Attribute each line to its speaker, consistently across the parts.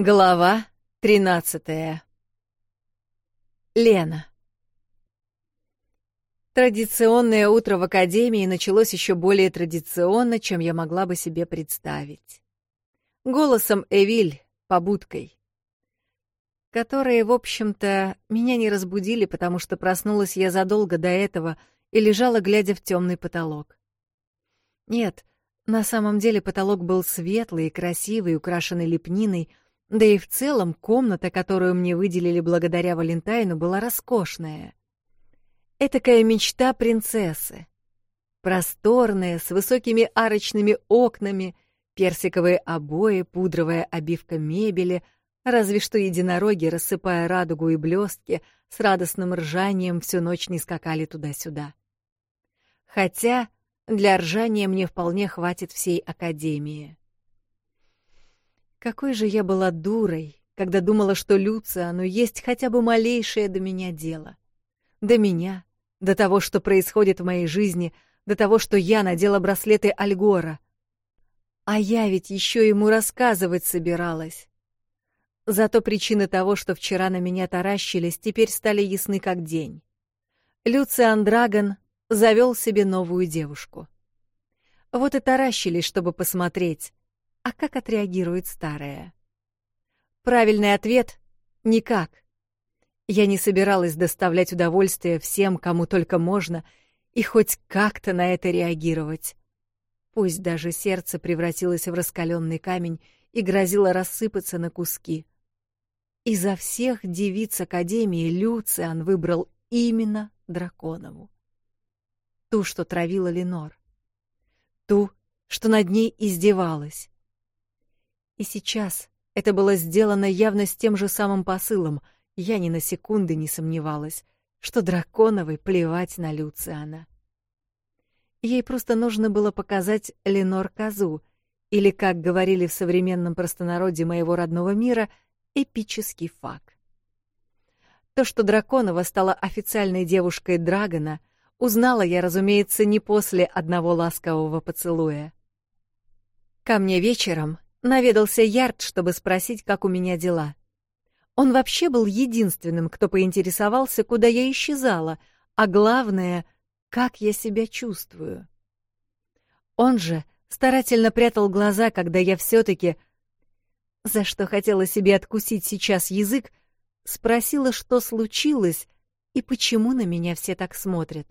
Speaker 1: Глава 13. Лена. Традиционное утро в академии началось еще более традиционно, чем я могла бы себе представить. Голосом Эвиль, побудкой. Которые, в общем-то, меня не разбудили, потому что проснулась я задолго до этого и лежала, глядя в темный потолок. Нет, на самом деле потолок был светлый и красивый, украшенный лепниной — да и в целом комната, которую мне выделили благодаря Валентайну, была роскошная. Этакая мечта принцессы. Просторная, с высокими арочными окнами, персиковые обои, пудровая обивка мебели, разве что единороги, рассыпая радугу и блестки, с радостным ржанием всю ночь не скакали туда-сюда. Хотя для ржания мне вполне хватит всей академии. Какой же я была дурой, когда думала, что Люциану есть хотя бы малейшее до меня дело. До меня, до того, что происходит в моей жизни, до того, что я надела браслеты Альгора. А я ведь еще ему рассказывать собиралась. Зато причины того, что вчера на меня таращились, теперь стали ясны как день. Люциан Драгон завел себе новую девушку. Вот и таращились, чтобы посмотреть, а как отреагирует старая? Правильный ответ — никак. Я не собиралась доставлять удовольствие всем, кому только можно, и хоть как-то на это реагировать. Пусть даже сердце превратилось в раскаленный камень и грозило рассыпаться на куски. Изо всех девиц Академии Люциан выбрал именно Драконову. Ту, что травила Ленор. Ту, что над ней издевалась и сейчас это было сделано явно с тем же самым посылом. Я ни на секунды не сомневалась, что Драконовой плевать на Люциана. Ей просто нужно было показать Ленор Козу, или, как говорили в современном простонародье моего родного мира, эпический факт. То, что Драконова стала официальной девушкой Драгона, узнала я, разумеется, не после одного ласкового поцелуя. Ко мне вечером Наведался Ярд, чтобы спросить, как у меня дела. Он вообще был единственным, кто поинтересовался, куда я исчезала, а главное, как я себя чувствую. Он же старательно прятал глаза, когда я все-таки, за что хотела себе откусить сейчас язык, спросила, что случилось и почему на меня все так смотрят.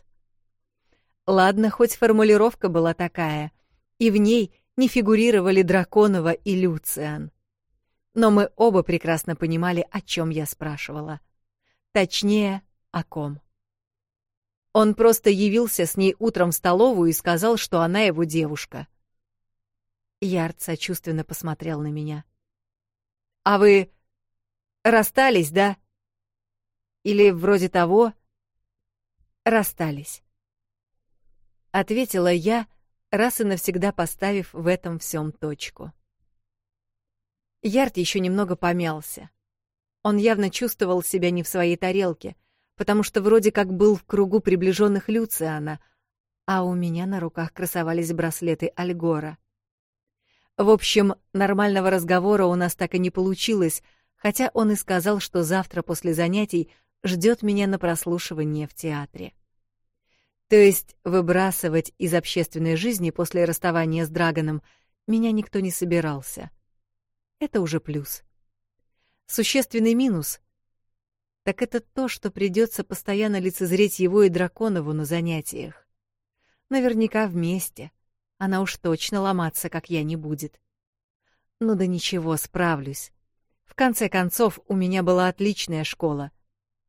Speaker 1: Ладно, хоть формулировка была такая, и в ней не фигурировали Драконова и Люциан. Но мы оба прекрасно понимали, о чем я спрашивала. Точнее, о ком. Он просто явился с ней утром в столовую и сказал, что она его девушка. Ярд сочувственно посмотрел на меня. «А вы расстались, да?» «Или вроде того?» «Расстались», — ответила я, — раз и навсегда поставив в этом всем точку. Ярд еще немного помялся. Он явно чувствовал себя не в своей тарелке, потому что вроде как был в кругу приближенных Люциана, а у меня на руках красовались браслеты Альгора. В общем, нормального разговора у нас так и не получилось, хотя он и сказал, что завтра после занятий ждет меня на прослушивание в театре. То есть выбрасывать из общественной жизни после расставания с Драгоном меня никто не собирался. Это уже плюс. Существенный минус — так это то, что придется постоянно лицезреть его и Драконову на занятиях. Наверняка вместе. Она уж точно ломаться, как я, не будет. Ну да ничего, справлюсь. В конце концов, у меня была отличная школа.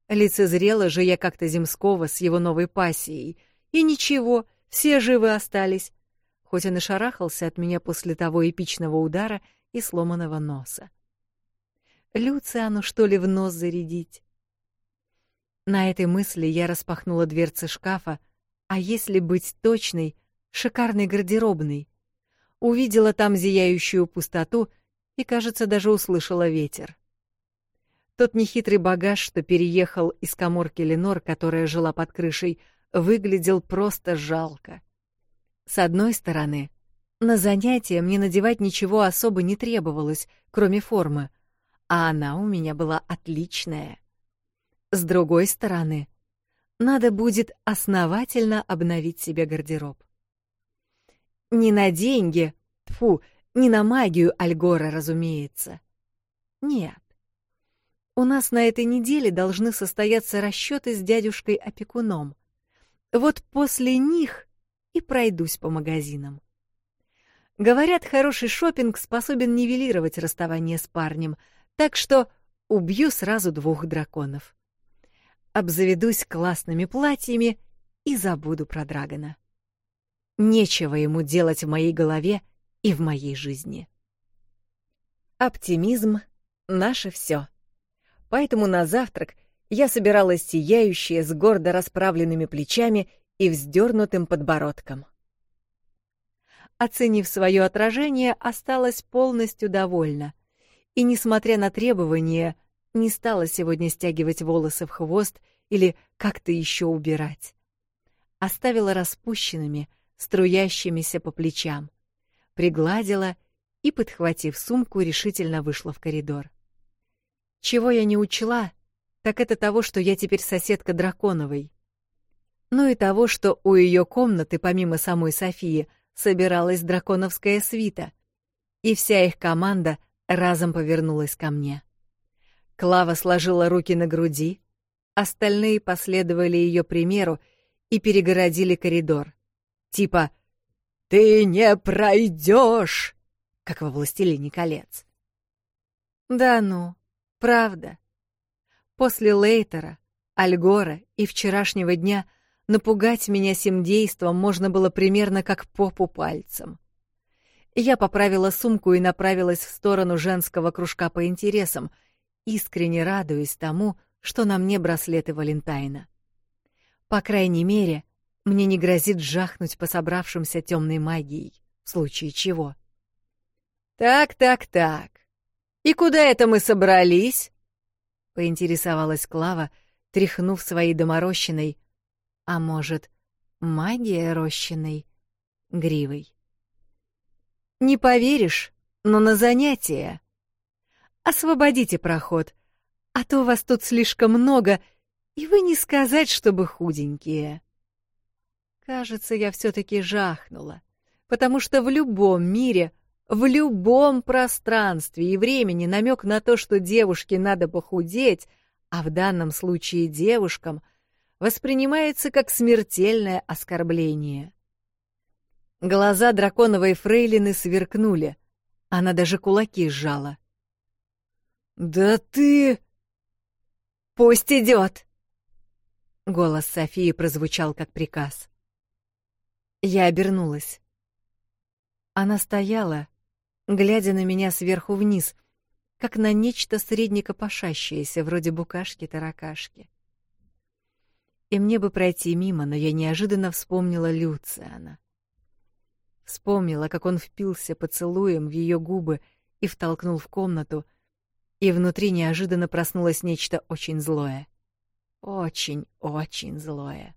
Speaker 1: Лицезрела же я как-то Земского с его новой пассией — И ничего, все живы остались. Хоть он и шарахался от меня после того эпичного удара и сломанного носа. Люциану что ли в нос зарядить? На этой мысли я распахнула дверцы шкафа, а если быть точной, шикарный гардеробный, Увидела там зияющую пустоту и, кажется, даже услышала ветер. Тот нехитрый багаж, что переехал из коморки Ленор, которая жила под крышей, — выглядел просто жалко. С одной стороны, на занятия мне надевать ничего особо не требовалось, кроме формы, а она у меня была отличная. С другой стороны, надо будет основательно обновить себе гардероб. Не на деньги, фу, не на магию Альгора, разумеется. Нет. У нас на этой неделе должны состояться расчеты с дядюшкой-опекуном. Вот после них и пройдусь по магазинам. Говорят, хороший шопинг способен нивелировать расставание с парнем, так что убью сразу двух драконов. Обзаведусь классными платьями и забуду про Драгона. Нечего ему делать в моей голове и в моей жизни. Оптимизм — наше все. Поэтому на завтрак — я собиралась сияющая с гордо расправленными плечами и вздернутым подбородком. Оценив свое отражение, осталась полностью довольна. И, несмотря на требования, не стала сегодня стягивать волосы в хвост или как-то еще убирать. Оставила распущенными, струящимися по плечам. Пригладила и, подхватив сумку, решительно вышла в коридор. Чего я не учла — так это того, что я теперь соседка Драконовой. Ну и того, что у ее комнаты, помимо самой Софии, собиралась драконовская свита, и вся их команда разом повернулась ко мне. Клава сложила руки на груди, остальные последовали ее примеру и перегородили коридор. Типа «Ты не пройдешь!» как во «Властелине колец». «Да ну, правда», После Лейтера, Альгора и вчерашнего дня напугать меня сим действом можно было примерно как попу пальцем. Я поправила сумку и направилась в сторону женского кружка по интересам, искренне радуясь тому, что на мне браслеты Валентайна. По крайней мере, мне не грозит жахнуть по собравшимся темной магией, в случае чего. «Так, так, так. И куда это мы собрались?» поинтересовалась Клава, тряхнув своей доморощенной, а может, магия рощенной, гривой. «Не поверишь, но на занятия. Освободите проход, а то вас тут слишком много, и вы не сказать, чтобы худенькие». Кажется, я все-таки жахнула, потому что в любом мире — в любом пространстве и времени намек на то, что девушке надо похудеть, а в данном случае девушкам, воспринимается как смертельное оскорбление. Глаза драконовой фрейлины сверкнули, она даже кулаки сжала. «Да ты...» «Пусть идет!» Голос Софии прозвучал как приказ. Я обернулась. Она стояла, глядя на меня сверху вниз, как на нечто средненько вроде букашки-таракашки. И мне бы пройти мимо, но я неожиданно вспомнила Люциана. Вспомнила, как он впился поцелуем в ее губы и втолкнул в комнату, и внутри неожиданно проснулось нечто очень злое. Очень-очень злое.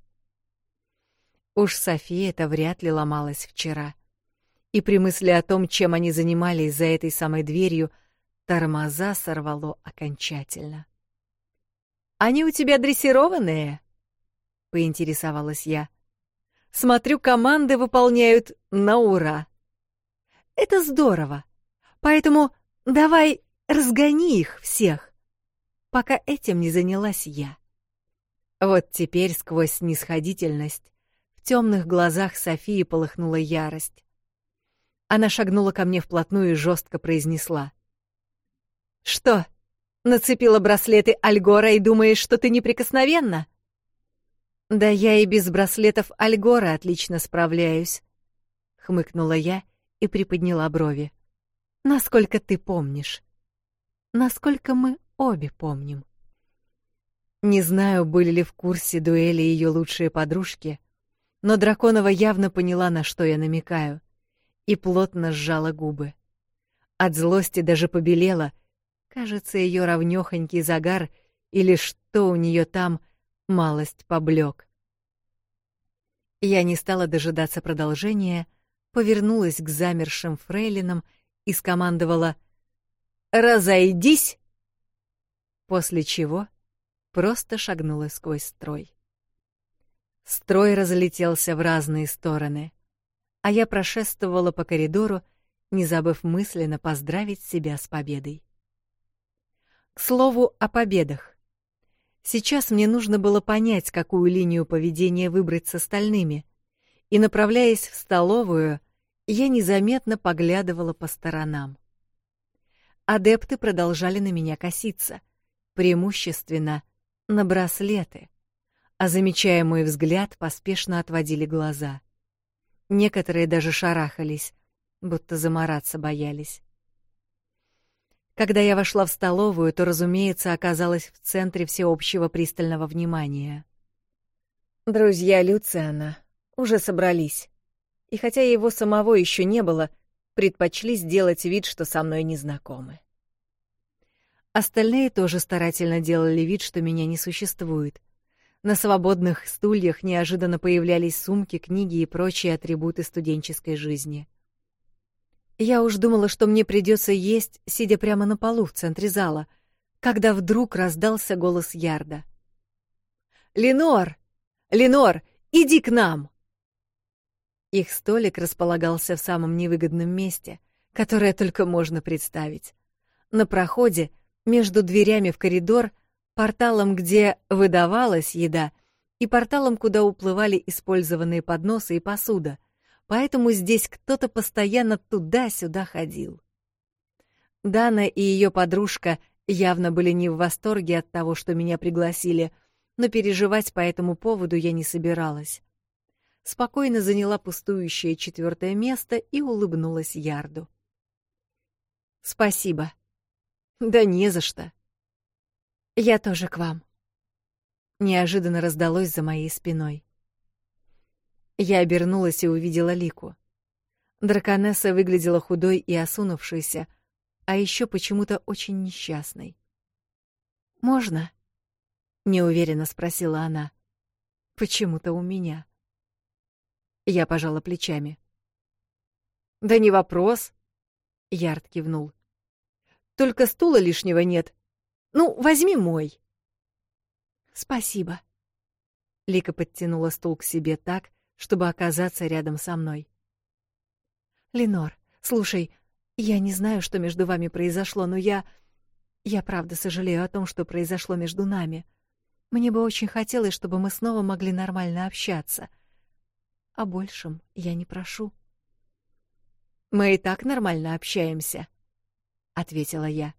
Speaker 1: Уж София это вряд ли ломалась вчера — и при мысли о том, чем они занимались за этой самой дверью, тормоза сорвало окончательно. «Они у тебя дрессированные?» — поинтересовалась я. «Смотрю, команды выполняют на ура». «Это здорово, поэтому давай разгони их всех, пока этим не занялась я». Вот теперь сквозь снисходительность в темных глазах Софии полыхнула ярость. Она шагнула ко мне вплотную и жестко произнесла. «Что, нацепила браслеты Альгора и думаешь, что ты неприкосновенна?» «Да я и без браслетов Альгора отлично справляюсь», — хмыкнула я и приподняла брови. «Насколько ты помнишь? Насколько мы обе помним?» Не знаю, были ли в курсе дуэли ее лучшие подружки, но Драконова явно поняла, на что я намекаю — и плотно сжала губы. От злости даже побелела. Кажется, ее ровнёхонький загар или что у нее там малость поблек. Я не стала дожидаться продолжения, повернулась к замершим фрейлинам и скомандовала «Разойдись!» После чего просто шагнула сквозь строй. Строй разлетелся в разные стороны — а я прошествовала по коридору, не забыв мысленно поздравить себя с победой. К слову о победах. Сейчас мне нужно было понять, какую линию поведения выбрать с остальными, и, направляясь в столовую, я незаметно поглядывала по сторонам. Адепты продолжали на меня коситься, преимущественно на браслеты, а замечая мой взгляд, поспешно отводили глаза. Некоторые даже шарахались, будто замораться боялись. Когда я вошла в столовую, то, разумеется, оказалась в центре всеобщего пристального внимания. Друзья Люциана уже собрались. И хотя его самого еще не было, предпочли сделать вид, что со мной не знакомы. Остальные тоже старательно делали вид, что меня не существует. На свободных стульях неожиданно появлялись сумки, книги и прочие атрибуты студенческой жизни. Я уж думала, что мне придется есть, сидя прямо на полу в центре зала, когда вдруг раздался голос Ярда. «Ленор! Ленор, иди к нам!» Их столик располагался в самом невыгодном месте, которое только можно представить. На проходе, между дверями в коридор — порталом, где выдавалась еда, и порталом, куда уплывали использованные подносы и посуда, поэтому здесь кто-то постоянно туда-сюда ходил. Дана и ее подружка явно были не в восторге от того, что меня пригласили, но переживать по этому поводу я не собиралась. Спокойно заняла пустующее четвертое место и улыбнулась Ярду. «Спасибо». «Да не за что», я тоже к вам. Неожиданно раздалось за моей спиной. Я обернулась и увидела Лику. Драконесса выглядела худой и осунувшейся, а еще почему-то очень несчастной. «Можно?» — неуверенно спросила она. «Почему-то у меня». Я пожала плечами. «Да не вопрос!» — Ярд кивнул. «Только стула лишнего нет, Ну, возьми мой. Спасибо. Лика подтянула стул к себе так, чтобы оказаться рядом со мной. Ленор, слушай, я не знаю, что между вами произошло, но я я правда сожалею о том, что произошло между нами. Мне бы очень хотелось, чтобы мы снова могли нормально общаться. О большем я не прошу. Мы и так нормально общаемся, ответила я.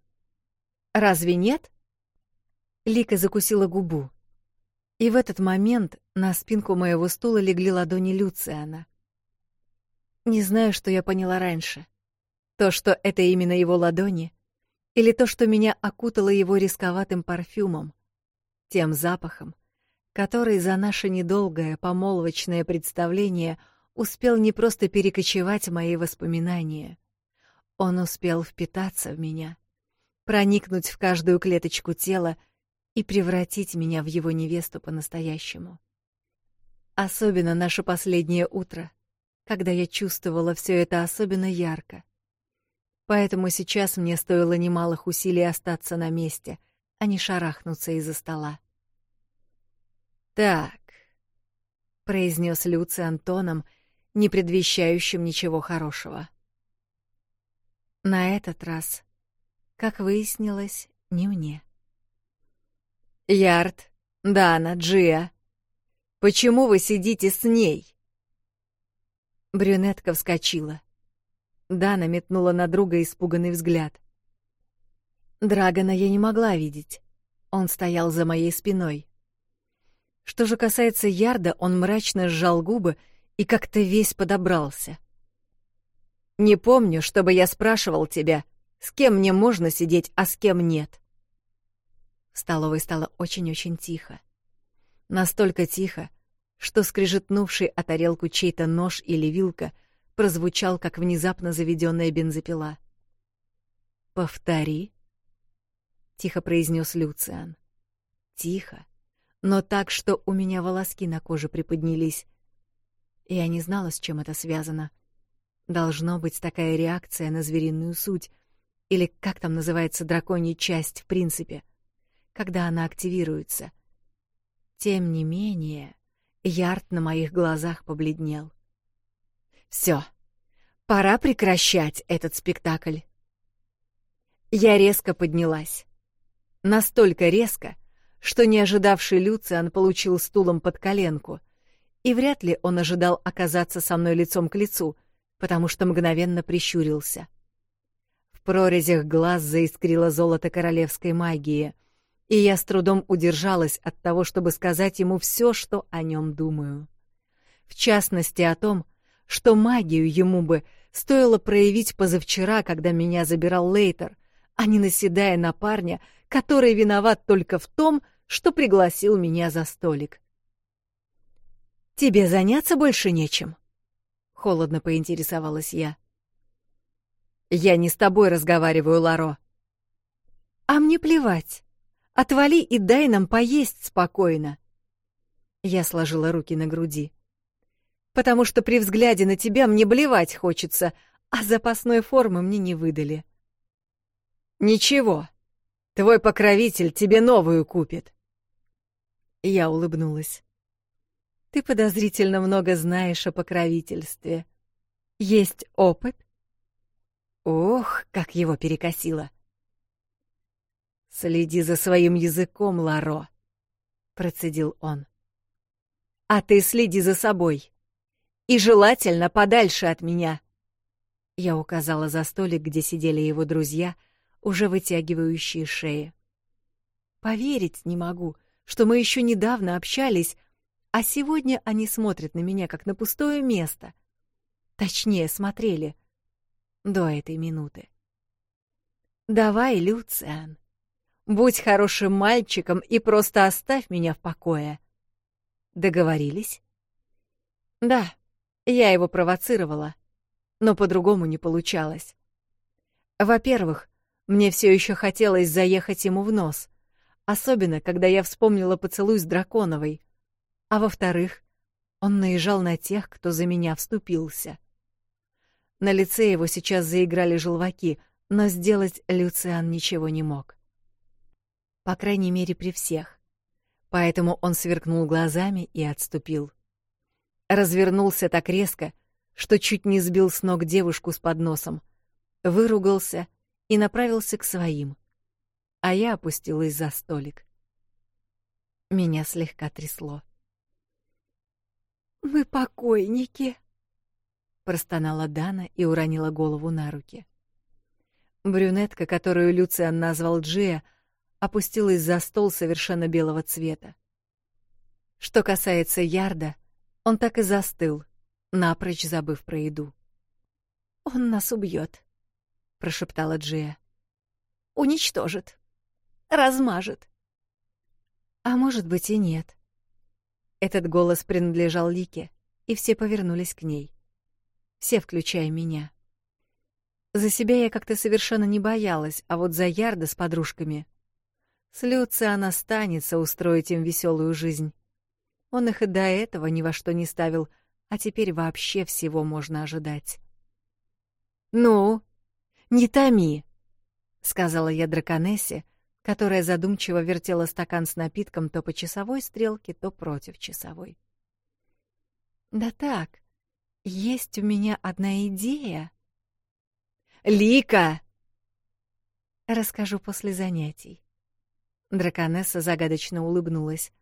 Speaker 1: Разве нет? Лика закусила губу. И в этот момент на спинку моего стула легли ладони Люциана. Не знаю, что я поняла раньше. То, что это именно его ладони, или то, что меня окутало его рисковатым парфюмом, тем запахом, который за наше недолгое помолвочное представление успел не просто перекочевать в мои воспоминания. Он успел впитаться в меня проникнуть в каждую клеточку тела и превратить меня в его невесту по-настоящему. Особенно наше последнее утро, когда я чувствовала все это особенно ярко. Поэтому сейчас мне стоило немалых усилий остаться на месте, а не шарахнуться из-за стола. Так, произнес Люци Антоном, не предвещающим ничего хорошего. На этот раз как выяснилось, не мне. «Ярд, Дана, Джия, почему вы сидите с ней?» Брюнетка вскочила. Дана метнула на друга испуганный взгляд. Драгона я не могла видеть. Он стоял за моей спиной. Что же касается Ярда, он мрачно сжал губы и как-то весь подобрался. «Не помню, чтобы я спрашивал тебя, с кем мне можно сидеть, а с кем нет. В столовой стало очень-очень тихо. Настолько тихо, что скрежетнувший о тарелку чей-то нож или вилка прозвучал, как внезапно заведенная бензопила. «Повтори», — тихо произнес Люциан. «Тихо, но так, что у меня волоски на коже приподнялись. Я не знала, с чем это связано. Должно быть такая реакция на звериную суть — или как там называется драконья часть в принципе, когда она активируется. Тем не менее, Ярд на моих глазах побледнел. Все, пора прекращать этот спектакль. Я резко поднялась. Настолько резко, что неожидавший Люциан получил стулом под коленку, и вряд ли он ожидал оказаться со мной лицом к лицу, потому что мгновенно прищурился прорезях глаз заискрило золото королевской магии, и я с трудом удержалась от того, чтобы сказать ему все, что о нем думаю. В частности, о том, что магию ему бы стоило проявить позавчера, когда меня забирал Лейтер, а не наседая на парня, который виноват только в том, что пригласил меня за столик. «Тебе заняться больше нечем?» — холодно поинтересовалась я. Я не с тобой разговариваю, Ларо. А мне плевать. Отвали и дай нам поесть спокойно. Я сложила руки на груди. Потому что при взгляде на тебя мне блевать хочется, а запасной формы мне не выдали. Ничего. Твой покровитель тебе новую купит. Я улыбнулась. Ты подозрительно много знаешь о покровительстве. Есть опыт? Ох, как его перекосило! «Следи за своим языком, Ларо», — процедил он. «А ты следи за собой. И желательно подальше от меня». Я указала за столик, где сидели его друзья, уже вытягивающие шеи. «Поверить не могу, что мы еще недавно общались, а сегодня они смотрят на меня, как на пустое место. Точнее, смотрели — до этой минуты. «Давай, Люциан, будь хорошим мальчиком и просто оставь меня в покое». «Договорились?» «Да, я его провоцировала, но по-другому не получалось. Во-первых, мне все еще хотелось заехать ему в нос, особенно когда я вспомнила поцелуй с Драконовой. А во-вторых, он наезжал на тех, кто за меня вступился. На лице его сейчас заиграли желваки, но сделать Люциан ничего не мог. По крайней мере, при всех. Поэтому он сверкнул глазами и отступил. Развернулся так резко, что чуть не сбил с ног девушку с подносом, выругался и направился к своим. А я опустилась за столик. Меня слегка трясло. «Мы покойники», простонала Дана и уронила голову на руки. Брюнетка, которую Люциан назвал Джия, опустилась за стол совершенно белого цвета. Что касается Ярда, он так и застыл, напрочь забыв про еду. «Он нас убьет», — прошептала Джия. «Уничтожит. Размажет». «А может быть и нет», этот голос принадлежал Лике, и все повернулись к ней. Все, включая меня. За себя я как-то совершенно не боялась, а вот за Ярда с подружками. С Люциан останется устроить им веселую жизнь. Он их и до этого ни во что не ставил, а теперь вообще всего можно ожидать. «Ну, не томи», — сказала я драконессе, которая задумчиво вертела стакан с напитком то по часовой стрелке, есть у меня одна идея. Лика! Расскажу после занятий. Драконесса загадочно улыбнулась.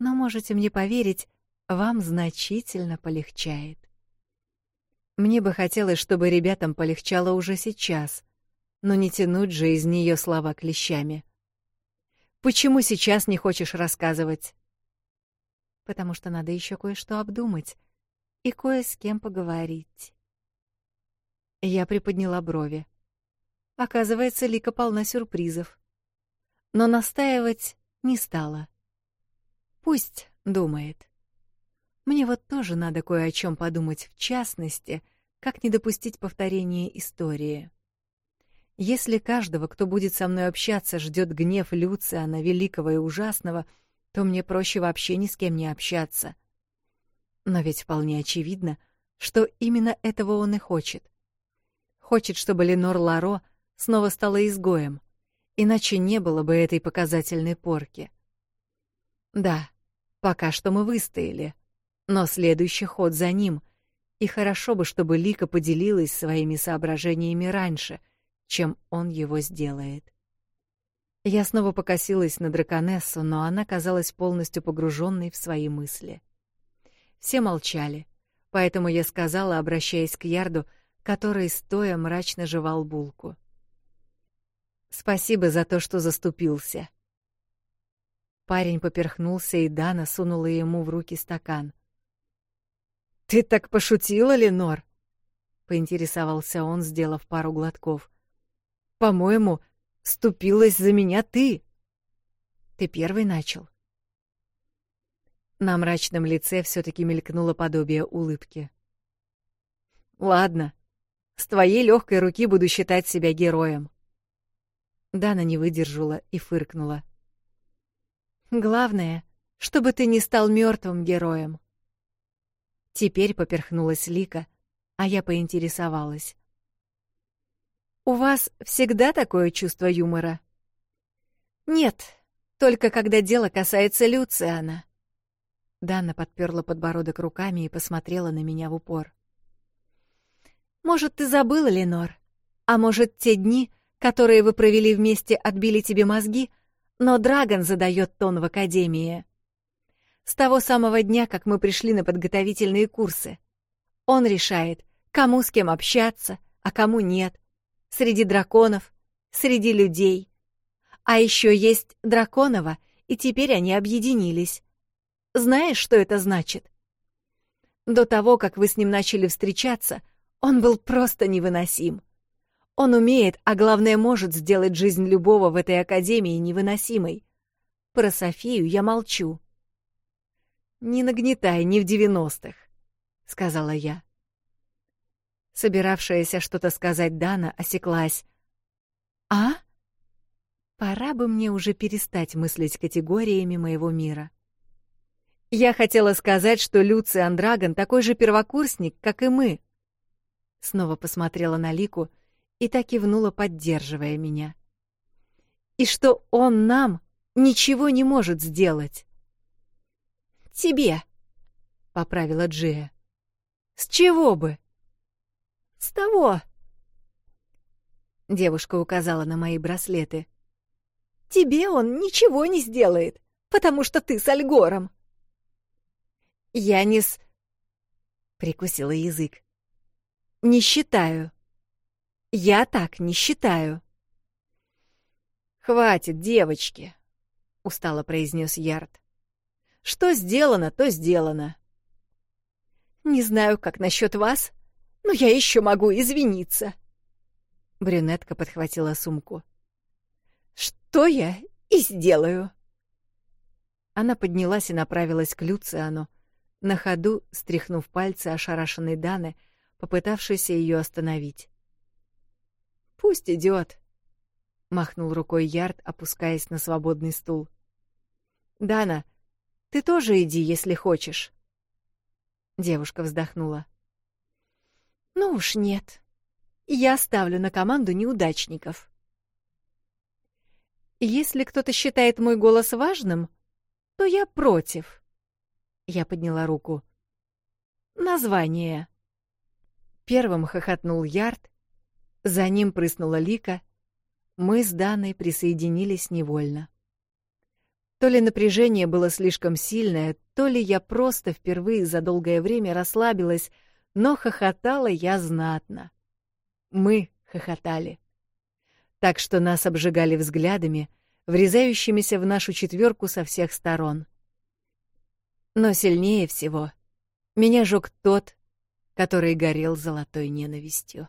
Speaker 1: Но можете мне поверить, вам значительно полегчает. Мне бы хотелось, чтобы ребятам полегчало уже сейчас, но не тянуть же из нее слова клещами. Почему сейчас не хочешь рассказывать? Потому что надо еще кое-что обдумать и кое с кем поговорить. Я приподняла брови. Оказывается, Лика полна сюрпризов. Но настаивать не стала. Пусть думает. Мне вот тоже надо кое о чем подумать, в частности, как не допустить повторения истории. Если каждого, кто будет со мной общаться, ждет гнев Люциана Великого и Ужасного, то мне проще вообще ни с кем не общаться. Но ведь вполне очевидно, что именно этого он и хочет. Хочет, чтобы Ленор Ларо снова стала изгоем, иначе не было бы этой показательной порки. Да, пока что мы выстояли, но следующий ход за ним, и хорошо бы, чтобы Лика поделилась своими соображениями раньше, чем он его сделает. Я снова покосилась на драконессу, но она казалась полностью погруженной в свои мысли — Все молчали, поэтому я сказала, обращаясь к Ярду, который стоя мрачно жевал булку. Спасибо за то, что заступился. Парень поперхнулся, и Дана сунула ему в руки стакан. Ты так пошутила, Ленор? поинтересовался он, сделав пару глотков. По-моему, ступилась за меня ты. Ты первый начал. На мрачном лице все-таки мелькнуло подобие улыбки. «Ладно, с твоей легкой руки буду считать себя героем». Дана не выдержала и фыркнула. «Главное, чтобы ты не стал мертвым героем». Теперь поперхнулась Лика, а я поинтересовалась. «У вас всегда такое чувство юмора?» «Нет, только когда дело касается Люциана», Дана подперла подбородок руками и посмотрела на меня в упор. Может, ты забыла, Ленор? А может, те дни, которые вы провели вместе, отбили тебе мозги, но Драгон задает тон в академии. С того самого дня, как мы пришли на подготовительные курсы. Он решает, кому с кем общаться, а кому нет. Среди драконов, среди людей. А еще есть Драконова, и теперь они объединились. Знаешь, что это значит? До того, как вы с ним начали встречаться, он был просто невыносим. Он умеет, а главное, может сделать жизнь любого в этой академии невыносимой. Про Софию я молчу. «Не нагнетай, не в девяностых», — сказала я. Собиравшаяся что-то сказать Дана осеклась. «А? Пора бы мне уже перестать мыслить категориями моего мира. Я хотела сказать, что Люциан Андраган такой же первокурсник, как и мы. Снова посмотрела на Лику и так кивнула, поддерживая меня. И что он нам ничего не может сделать. Тебе, поправила Джия. С чего бы? С того. Девушка указала на мои браслеты. Тебе он ничего не сделает, потому что ты с Альгором. «Янис...» — прикусила язык. «Не считаю. Я так не считаю». «Хватит, девочки!» — устало произнес Ярд. «Что сделано, то сделано». «Не знаю, как насчет вас, но я еще могу извиниться». Брюнетка подхватила сумку. «Что я и сделаю?» Она поднялась и направилась к Люциану, на ходу стряхнув пальцы ошарашенной Даны, попытавшейся ее остановить. Пусть идет, махнул рукой Ярд, опускаясь на свободный стул. Дана, ты тоже иди, если хочешь. Девушка вздохнула. Ну уж нет. Я ставлю на команду неудачников. Если кто-то считает мой голос важным, то я против. Я подняла руку. «Название!» Первым хохотнул Ярд, за ним прыснула Лика. Мы с Даной присоединились невольно. То ли напряжение было слишком сильное, то ли я просто впервые за долгое время расслабилась, но хохотала я знатно. Мы хохотали. Так что нас обжигали взглядами, врезающимися в нашу четверку со всех сторон. Но сильнее всего меня жёг тот, который горел золотой ненавистью.